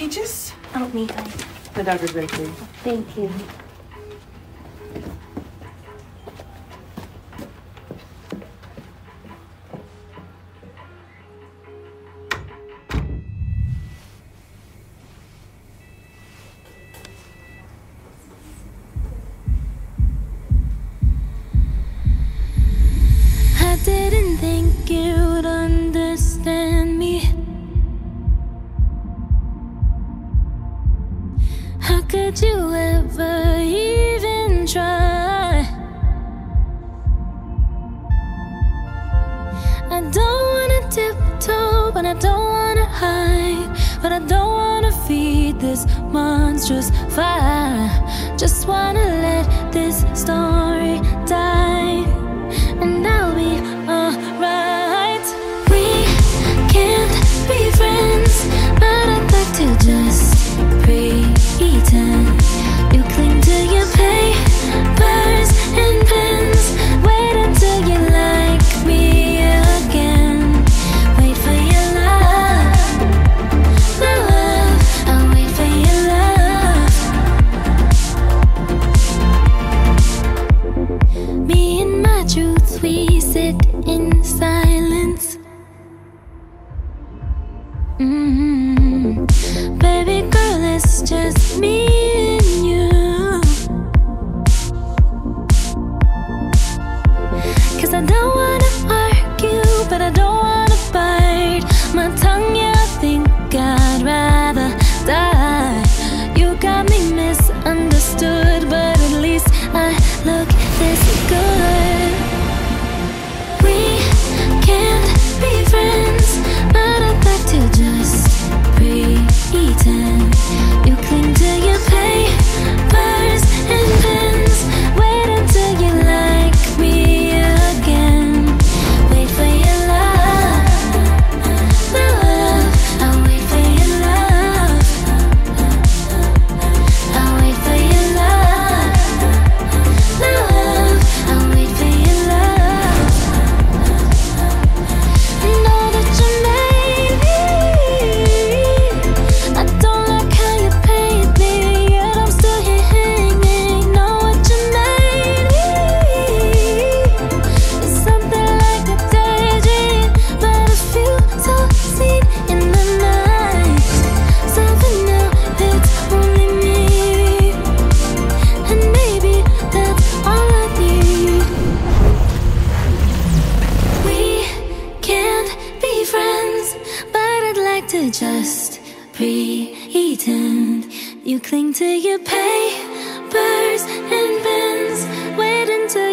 Pages. help me. The doctor's very pleased. Thank you. I didn't think you'd understand How could you ever even try? I don't wanna tiptoe, but I don't wanna hide. But I don't wanna feed this monstrous fire. Just wanna let this story die. sit in silence. Mm -hmm. Baby girl, it's just me. You cling to your papers and pens, waiting to